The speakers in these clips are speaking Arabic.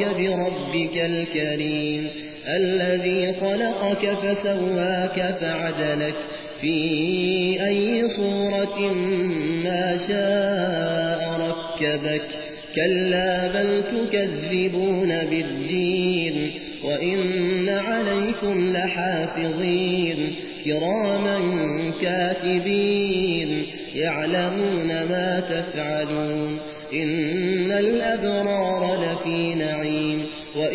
غرك بربك الكريم الذي خلقك فسواك فعدلك في أي صورة ما شاء ركبك كلا بل تكذبون بالدين وإن عليكم لحافظين كراما كاتبين يعلمون ما تفعلون إن الأبرار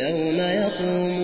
يوم يقوم